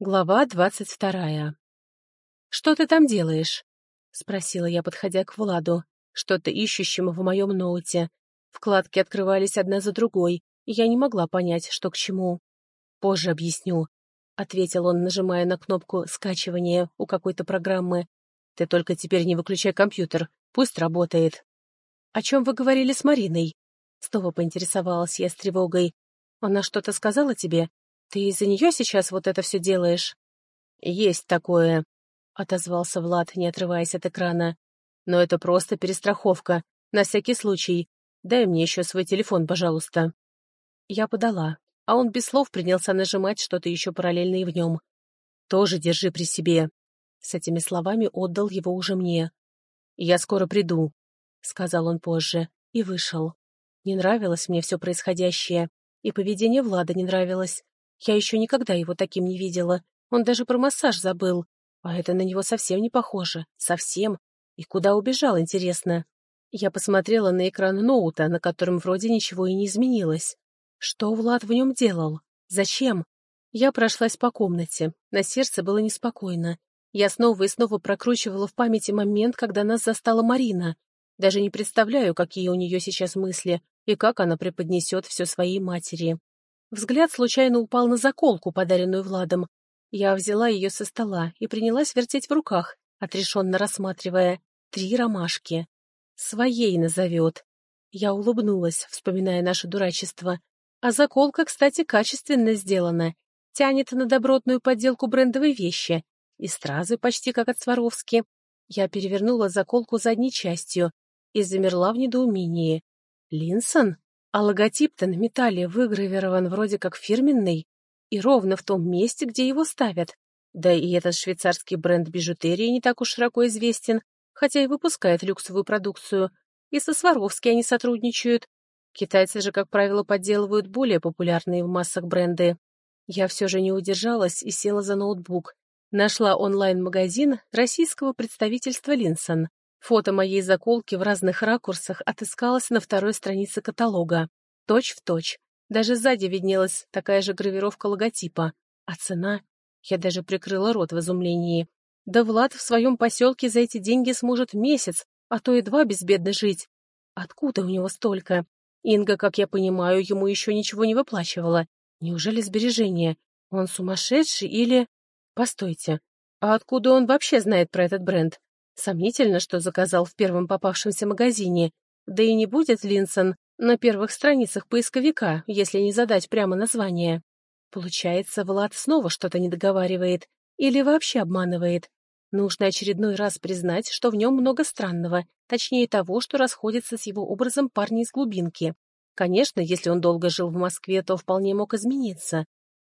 Глава двадцать вторая. «Что ты там делаешь?» — спросила я, подходя к Владу, что-то ищущему в моем ноуте. Вкладки открывались одна за другой, и я не могла понять, что к чему. «Позже объясню», — ответил он, нажимая на кнопку скачивания у какой-то программы. «Ты только теперь не выключай компьютер, пусть работает». «О чем вы говорили с Мариной?» Снова поинтересовалась я с тревогой. «Она что-то сказала тебе?» «Ты из-за нее сейчас вот это все делаешь?» «Есть такое», — отозвался Влад, не отрываясь от экрана. «Но это просто перестраховка. На всякий случай. Дай мне еще свой телефон, пожалуйста». Я подала, а он без слов принялся нажимать что-то еще параллельно и в нем. «Тоже держи при себе». С этими словами отдал его уже мне. «Я скоро приду», — сказал он позже, и вышел. Не нравилось мне все происходящее, и поведение Влада не нравилось. Я еще никогда его таким не видела. Он даже про массаж забыл. А это на него совсем не похоже. Совсем. И куда убежал, интересно? Я посмотрела на экран ноута, на котором вроде ничего и не изменилось. Что Влад в нем делал? Зачем? Я прошлась по комнате. На сердце было неспокойно. Я снова и снова прокручивала в памяти момент, когда нас застала Марина. Даже не представляю, какие у нее сейчас мысли и как она преподнесет все своей матери. Взгляд случайно упал на заколку, подаренную Владом. Я взяла ее со стола и принялась вертеть в руках, отрешенно рассматривая три ромашки. Своей назовет. Я улыбнулась, вспоминая наше дурачество. А заколка, кстати, качественно сделана. Тянет на добротную подделку брендовой вещи. И стразы почти как от Сваровски. Я перевернула заколку задней частью и замерла в недоумении. Линсон? А логотип-то на металле выгравирован вроде как фирменный и ровно в том месте, где его ставят. Да и этот швейцарский бренд бижутерии не так уж широко известен, хотя и выпускает люксовую продукцию. И со Сваровски они сотрудничают. Китайцы же, как правило, подделывают более популярные в массах бренды. Я все же не удержалась и села за ноутбук. Нашла онлайн-магазин российского представительства Линсон. Фото моей заколки в разных ракурсах отыскалось на второй странице каталога. Точь в точь. Даже сзади виднелась такая же гравировка логотипа. А цена? Я даже прикрыла рот в изумлении. Да Влад в своем поселке за эти деньги сможет месяц, а то и два безбедно жить. Откуда у него столько? Инга, как я понимаю, ему еще ничего не выплачивала. Неужели сбережения? Он сумасшедший или... Постойте, а откуда он вообще знает про этот бренд? Сомнительно, что заказал в первом попавшемся магазине, да и не будет Линсон на первых страницах поисковика, если не задать прямо название. Получается, Влад снова что-то не договаривает или вообще обманывает. Нужно очередной раз признать, что в нем много странного, точнее того, что расходится с его образом парня из глубинки. Конечно, если он долго жил в Москве, то вполне мог измениться.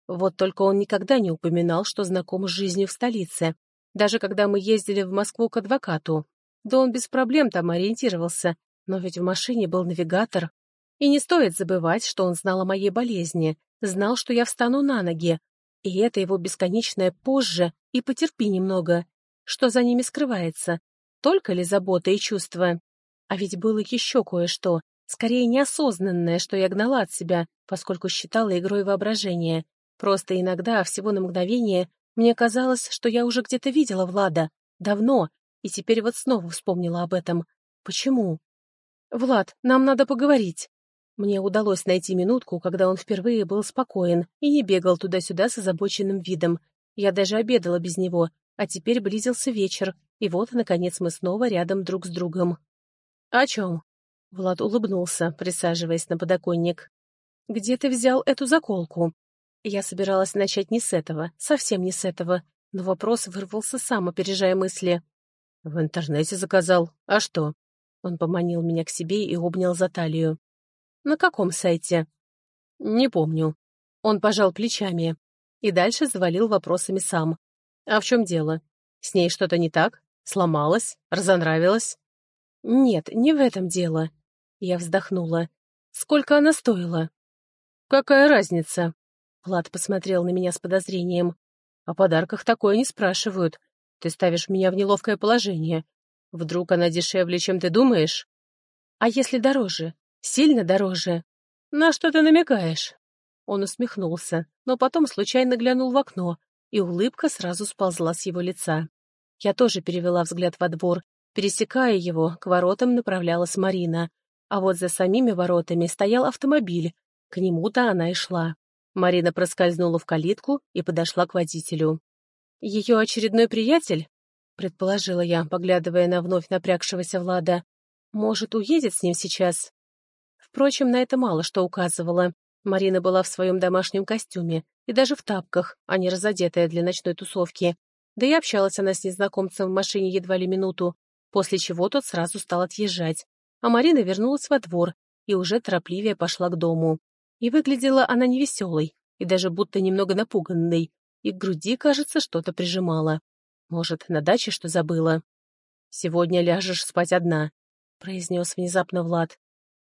Вот только он никогда не упоминал, что знаком с жизнью в столице. Даже когда мы ездили в Москву к адвокату. Да он без проблем там ориентировался, но ведь в машине был навигатор. И не стоит забывать, что он знал о моей болезни, знал, что я встану на ноги. И это его бесконечное позже и потерпи немного. Что за ними скрывается? Только ли забота и чувства? А ведь было еще кое-что, скорее неосознанное, что я гнала от себя, поскольку считала игрой воображения. Просто иногда, всего на мгновение, мне казалось, что я уже где-то видела Влада. Давно. И теперь вот снова вспомнила об этом. Почему? «Влад, нам надо поговорить». Мне удалось найти минутку, когда он впервые был спокоен и не бегал туда-сюда с озабоченным видом. Я даже обедала без него, а теперь близился вечер, и вот, наконец, мы снова рядом друг с другом. «О чем?» Влад улыбнулся, присаживаясь на подоконник. «Где ты взял эту заколку?» Я собиралась начать не с этого, совсем не с этого, но вопрос вырвался сам, опережая мысли. «В интернете заказал. А что?» Он поманил меня к себе и обнял за талию. «На каком сайте?» «Не помню». Он пожал плечами и дальше завалил вопросами сам. «А в чем дело? С ней что-то не так? Сломалась? Разонравилась?» «Нет, не в этом дело». Я вздохнула. «Сколько она стоила?» «Какая разница?» Влад посмотрел на меня с подозрением. «О подарках такое не спрашивают. Ты ставишь меня в неловкое положение. Вдруг она дешевле, чем ты думаешь?» «А если дороже? Сильно дороже?» «На что ты намекаешь?» Он усмехнулся, но потом случайно глянул в окно. и улыбка сразу сползла с его лица. Я тоже перевела взгляд во двор. Пересекая его, к воротам направлялась Марина. А вот за самими воротами стоял автомобиль. К нему-то она и шла. Марина проскользнула в калитку и подошла к водителю. «Ее очередной приятель?» — предположила я, поглядывая на вновь напрягшегося Влада. «Может, уедет с ним сейчас?» Впрочем, на это мало что указывало. Марина была в своем домашнем костюме и даже в тапках, а не разодетая для ночной тусовки. Да и общалась она с незнакомцем в машине едва ли минуту, после чего тот сразу стал отъезжать. А Марина вернулась во двор и уже торопливее пошла к дому. И выглядела она невеселой, и даже будто немного напуганной, и к груди, кажется, что-то прижимала. Может, на даче что забыла? «Сегодня ляжешь спать одна», — произнес внезапно Влад.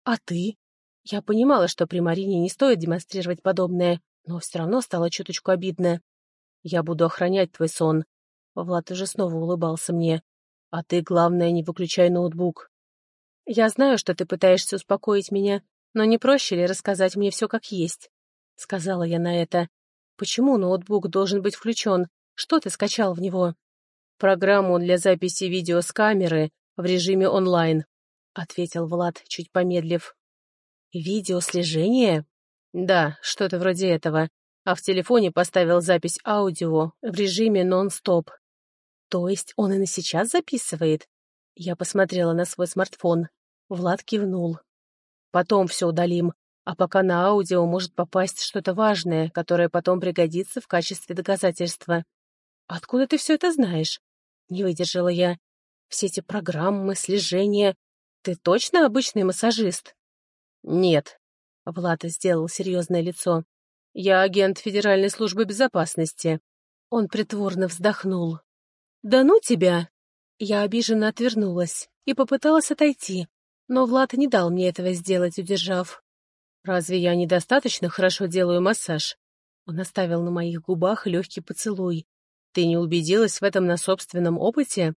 «А ты?» Я понимала, что при Марине не стоит демонстрировать подобное, но все равно стало чуточку обидно. «Я буду охранять твой сон». Влад уже снова улыбался мне. «А ты, главное, не выключай ноутбук». «Я знаю, что ты пытаешься успокоить меня, но не проще ли рассказать мне все как есть?» Сказала я на это. «Почему ноутбук должен быть включен? Что ты скачал в него?» «Программу для записи видео с камеры в режиме онлайн», — ответил Влад, чуть помедлив. «Видеослежение?» «Да, что-то вроде этого. А в телефоне поставил запись аудио в режиме нон-стоп». «То есть он и на сейчас записывает?» Я посмотрела на свой смартфон. Влад кивнул. «Потом все удалим, а пока на аудио может попасть что-то важное, которое потом пригодится в качестве доказательства». «Откуда ты все это знаешь?» Не выдержала я. «Все эти программы, слежения. Ты точно обычный массажист?» «Нет», — Влад сделал серьезное лицо. «Я агент Федеральной службы безопасности». Он притворно вздохнул. «Да ну тебя!» Я обиженно отвернулась и попыталась отойти, но Влад не дал мне этого сделать, удержав. «Разве я недостаточно хорошо делаю массаж?» Он оставил на моих губах легкий поцелуй. «Ты не убедилась в этом на собственном опыте?»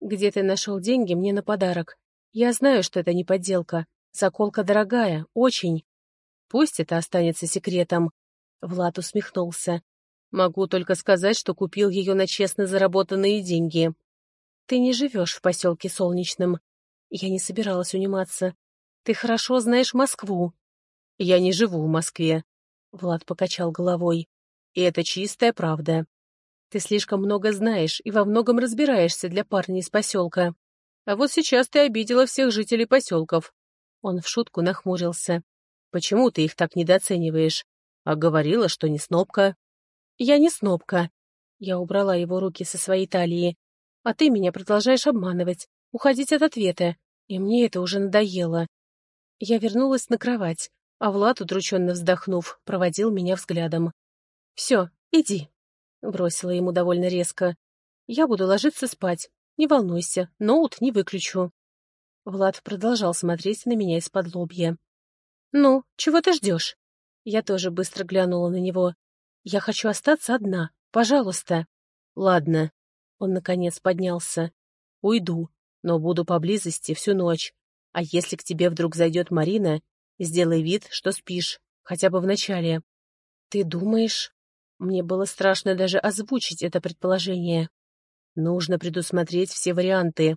«Где ты нашел деньги мне на подарок? Я знаю, что это не подделка, Заколка дорогая, очень. Пусть это останется секретом. Влад усмехнулся. Могу только сказать, что купил ее на честно заработанные деньги. Ты не живешь в поселке Солнечном. Я не собиралась униматься. Ты хорошо знаешь Москву. Я не живу в Москве. Влад покачал головой. И это чистая правда. Ты слишком много знаешь и во многом разбираешься для парня из поселка. А вот сейчас ты обидела всех жителей поселков. Он в шутку нахмурился. «Почему ты их так недооцениваешь? А говорила, что не снопка». «Я не снопка». Я убрала его руки со своей талии. «А ты меня продолжаешь обманывать, уходить от ответа, и мне это уже надоело». Я вернулась на кровать, а Влад, удрученно вздохнув, проводил меня взглядом. «Все, иди», — бросила ему довольно резко. «Я буду ложиться спать. Не волнуйся, ноут не выключу». Влад продолжал смотреть на меня из-под лобья. «Ну, чего ты ждешь?» Я тоже быстро глянула на него. «Я хочу остаться одна. Пожалуйста». «Ладно». Он, наконец, поднялся. «Уйду, но буду поблизости всю ночь. А если к тебе вдруг зайдет Марина, сделай вид, что спишь, хотя бы вначале». «Ты думаешь?» Мне было страшно даже озвучить это предположение. «Нужно предусмотреть все варианты»,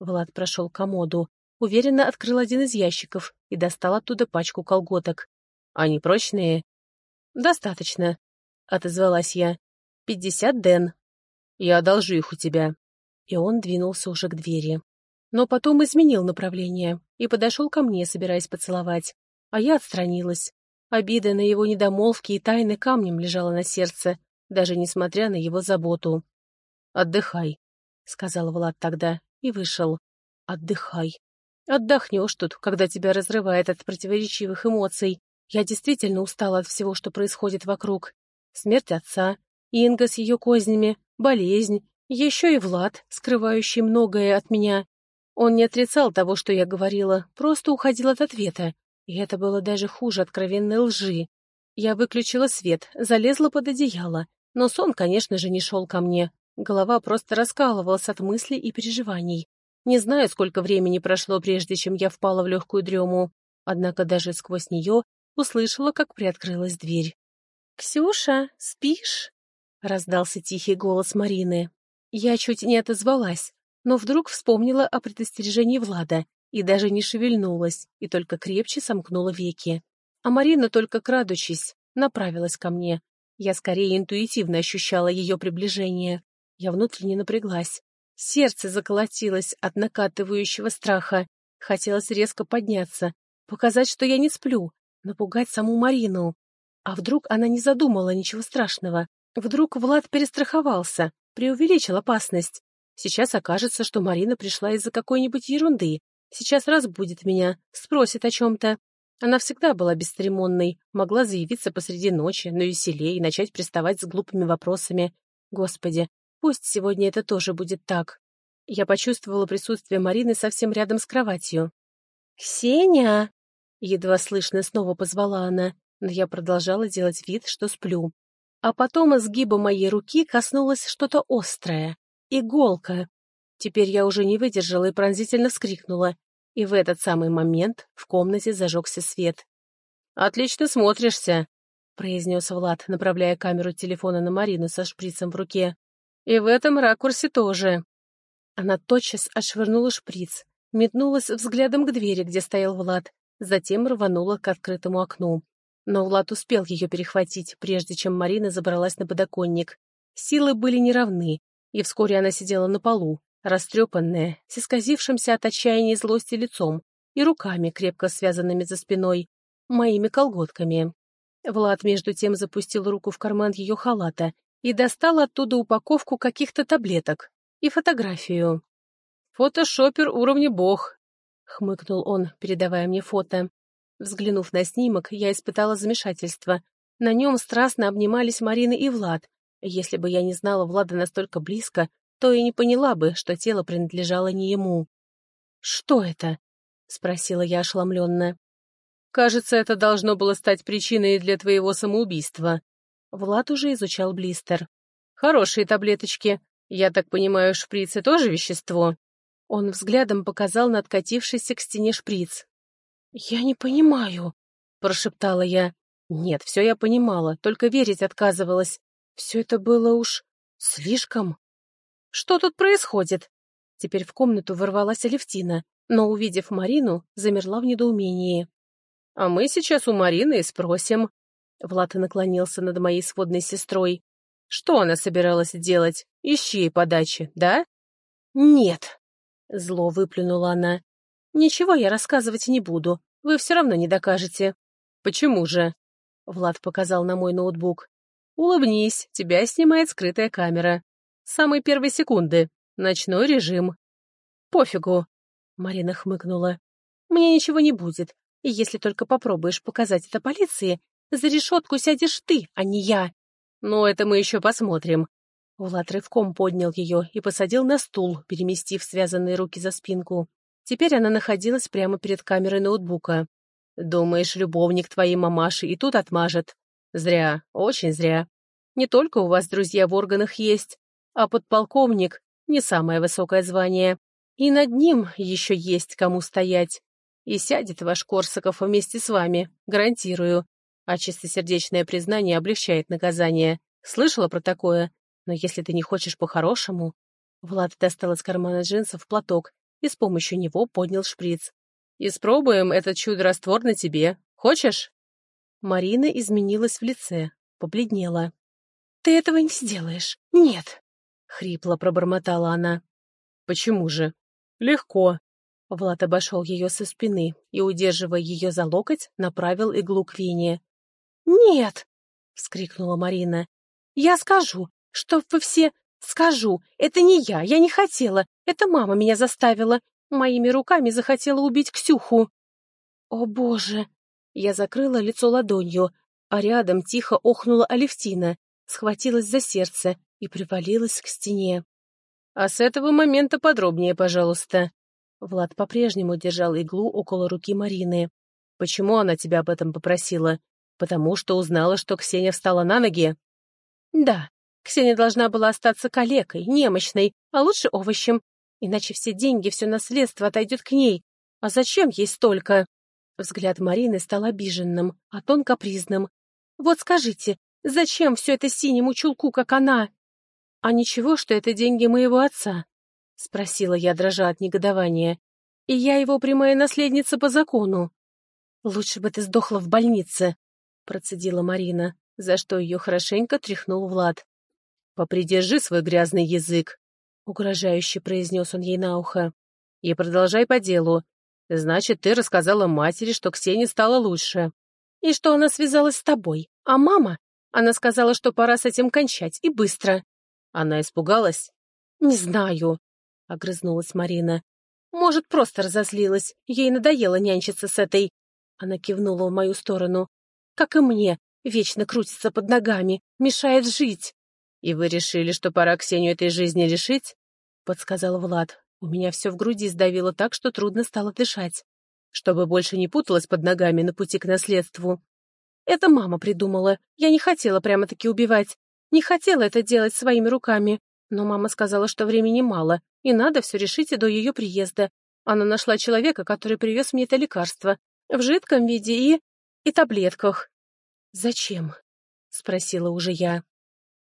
Влад прошел к комоду, уверенно открыл один из ящиков и достал оттуда пачку колготок. «Они прочные?» «Достаточно», — отозвалась я. «Пятьдесят ден. Я одолжу их у тебя». И он двинулся уже к двери. Но потом изменил направление и подошел ко мне, собираясь поцеловать. А я отстранилась. Обида на его недомолвки и тайны камнем лежала на сердце, даже несмотря на его заботу. «Отдыхай», — сказал Влад тогда и вышел. «Отдыхай. Отдохнешь тут, когда тебя разрывает от противоречивых эмоций. Я действительно устала от всего, что происходит вокруг. Смерть отца, Инга с ее кознями, болезнь, еще и Влад, скрывающий многое от меня. Он не отрицал того, что я говорила, просто уходил от ответа. И это было даже хуже откровенной лжи. Я выключила свет, залезла под одеяло, но сон, конечно же, не шел ко мне. Голова просто раскалывалась от мыслей и переживаний. Не знаю, сколько времени прошло, прежде чем я впала в легкую дрему, однако даже сквозь нее услышала, как приоткрылась дверь. «Ксюша, спишь?» — раздался тихий голос Марины. Я чуть не отозвалась, но вдруг вспомнила о предостережении Влада и даже не шевельнулась, и только крепче сомкнула веки. А Марина, только крадучись, направилась ко мне. Я скорее интуитивно ощущала ее приближение. Я внутренне напряглась. Сердце заколотилось от накатывающего страха. Хотелось резко подняться, показать, что я не сплю, напугать саму Марину. А вдруг она не задумала ничего страшного? Вдруг Влад перестраховался, преувеличил опасность? Сейчас окажется, что Марина пришла из-за какой-нибудь ерунды. Сейчас разбудит меня, спросит о чем-то. Она всегда была бесцеремонной, могла заявиться посреди ночи, но веселее, и начать приставать с глупыми вопросами. Господи, пусть сегодня это тоже будет так. Я почувствовала присутствие Марины совсем рядом с кроватью. «Ксения!» — едва слышно снова позвала она, но я продолжала делать вид, что сплю. А потом изгиба моей руки коснулось что-то острое. Иголка. Теперь я уже не выдержала и пронзительно вскрикнула и в этот самый момент в комнате зажегся свет. «Отлично смотришься», — произнес Влад, направляя камеру телефона на Марину со шприцем в руке. «И в этом ракурсе тоже». Она тотчас отшвырнула шприц, метнулась взглядом к двери, где стоял Влад, затем рванула к открытому окну. Но Влад успел ее перехватить, прежде чем Марина забралась на подоконник. Силы были неравны, и вскоре она сидела на полу, растрепанная, с исказившимся от отчаяния и злости лицом и руками, крепко связанными за спиной, моими колготками. Влад между тем запустил руку в карман ее халата и достал оттуда упаковку каких-то таблеток и фотографию. «Фотошопер уровня бог», — хмыкнул он, передавая мне фото. Взглянув на снимок, я испытала замешательство. На нем страстно обнимались Марина и Влад. Если бы я не знала Влада настолько близко, то и не поняла бы, что тело принадлежало не ему. «Что это?» — спросила я ошеломленно. «Кажется, это должно было стать причиной для твоего самоубийства». Влад уже изучал блистер. «Хорошие таблеточки. Я так понимаю, шприцы тоже вещество?» Он взглядом показал на откатившийся к стене шприц. «Я не понимаю», — прошептала я. «Нет, все я понимала, только верить отказывалась. Все это было уж слишком...» Что тут происходит?» Теперь в комнату ворвалась Алевтина, но, увидев Марину, замерла в недоумении. «А мы сейчас у Марины и спросим». Влад наклонился над моей сводной сестрой. «Что она собиралась делать? Ищи ей подачи, да?» «Нет», — зло выплюнула она. «Ничего я рассказывать не буду. Вы все равно не докажете». «Почему же?» Влад показал на мой ноутбук. «Улыбнись, тебя снимает скрытая камера самой первой секунды. Ночной режим. Пофигу. Марина хмыкнула. Мне ничего не будет. И если только попробуешь показать это полиции, за решетку сядешь ты, а не я. Но это мы еще посмотрим. Влад рывком поднял ее и посадил на стул, переместив связанные руки за спинку. Теперь она находилась прямо перед камерой ноутбука. «Думаешь, любовник твоей мамаши и тут отмажет?» «Зря, очень зря. Не только у вас друзья в органах есть, а подполковник — не самое высокое звание. И над ним еще есть кому стоять. И сядет ваш Корсаков вместе с вами, гарантирую. А чистосердечное признание облегчает наказание. Слышала про такое? Но если ты не хочешь по-хорошему... Влад достал из кармана джинсов платок и с помощью него поднял шприц. «Испробуем этот чудо-раствор на тебе. Хочешь?» Марина изменилась в лице, побледнела. «Ты этого не сделаешь. Нет!» — хрипло пробормотала она. «Почему же?» «Легко». Влад обошел ее со спины и, удерживая ее за локоть, направил иглу к вене. «Нет!» — вскрикнула Марина. «Я скажу, что вы все... Скажу, это не я, я не хотела, это мама меня заставила. Моими руками захотела убить Ксюху». «О, Боже!» Я закрыла лицо ладонью, а рядом тихо охнула Алевтина, схватилась за сердце и привалилась к стене. «А с этого момента подробнее, пожалуйста». Влад по-прежнему держал иглу около руки Марины. «Почему она тебя об этом попросила? Потому что узнала, что Ксения встала на ноги?» «Да, Ксения должна была остаться калекой, немощной, а лучше овощем. Иначе все деньги, все наследство отойдет к ней. А зачем ей столько?» Взгляд Марины стал обиженным, а тон капризным. «Вот скажите, Зачем все это синему чулку, как она? А ничего, что это деньги моего отца? Спросила я, дрожа от негодования. И я его прямая наследница по закону. Лучше бы ты сдохла в больнице, процедила Марина, за что ее хорошенько тряхнул Влад. «Попридержи свой грязный язык», — угрожающе произнес он ей на ухо. «И продолжай по делу. Значит, ты рассказала матери, что Ксении стало лучше. И что она связалась с тобой. А мама? Она сказала, что пора с этим кончать, и быстро. Она испугалась? Не знаю, — огрызнулась Марина. Может, просто разозлилась. Ей надоело нянчиться с этой... Она кивнула в мою сторону. Как и мне, вечно крутится под ногами, мешает жить. «И вы решили, что пора Ксению этой жизни лишить?» — подсказал Влад. У меня все в груди сдавило так, что трудно стало дышать. Чтобы больше не путалась под ногами на пути к наследству. Это мама придумала. Я не хотела прямо-таки убивать. Не хотела это делать своими руками. Но мама сказала, что времени мало, и надо все решить и до ее приезда. Она нашла человека, который привез мне это лекарство. В жидком виде и... и таблетках. «Зачем?» — спросила уже я.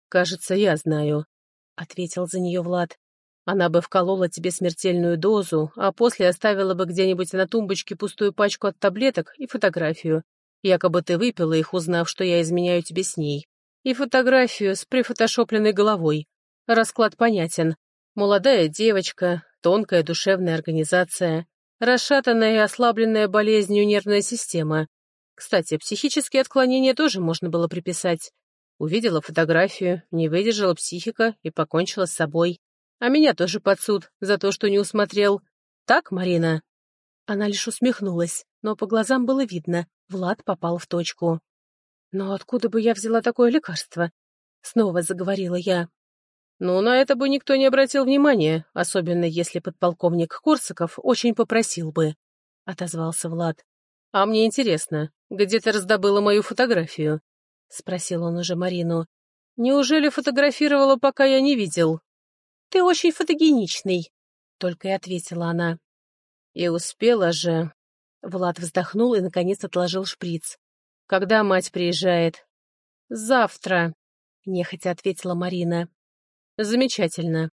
«Кажется, я знаю», — ответил за нее Влад. Она бы вколола тебе смертельную дозу, а после оставила бы где-нибудь на тумбочке пустую пачку от таблеток и фотографию. Якобы ты выпила их, узнав, что я изменяю тебе с ней. И фотографию с прифотошопленной головой. Расклад понятен. Молодая девочка, тонкая душевная организация, расшатанная и ослабленная болезнью нервная система. Кстати, психические отклонения тоже можно было приписать. Увидела фотографию, не выдержала психика и покончила с собой. А меня тоже под суд за то, что не усмотрел. Так, Марина?» Она лишь усмехнулась, но по глазам было видно, Влад попал в точку. «Но откуда бы я взяла такое лекарство?» Снова заговорила я. «Ну, на это бы никто не обратил внимания, особенно если подполковник Корсаков очень попросил бы», — отозвался Влад. «А мне интересно, где ты раздобыла мою фотографию?» — спросил он уже Марину. «Неужели фотографировала, пока я не видел?» «Ты очень фотогеничный», — только и ответила она. «И успела же...» Влад вздохнул и, наконец, отложил шприц. «Когда мать приезжает?» «Завтра», — нехотя ответила Марина. «Замечательно».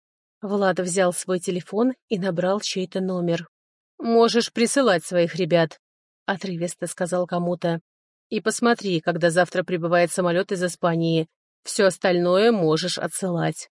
Влад взял свой телефон и набрал чей-то номер. «Можешь присылать своих ребят», — отрывисто сказал кому-то. «И посмотри, когда завтра прибывает самолет из Испании. Все остальное можешь отсылать».